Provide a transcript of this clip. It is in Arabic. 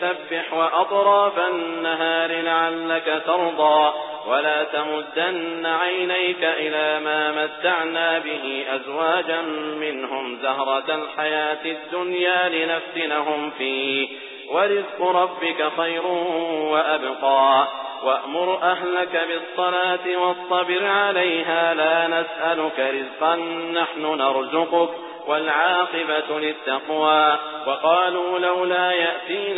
فسبح وأطراف النهار لعلك ترضى ولا تمدن عينيك إلى ما متعنا به أزواجا منهم زهرة الحياة الدنيا لنفتنهم فيه. ورزق ربك خير وأبقى. وأمر أهلك بالصلاة واصطبر عليها. لا نسألك رزقا نحن نرزقك. والعاقبة للتقوى. وقالوا لولا يأتينا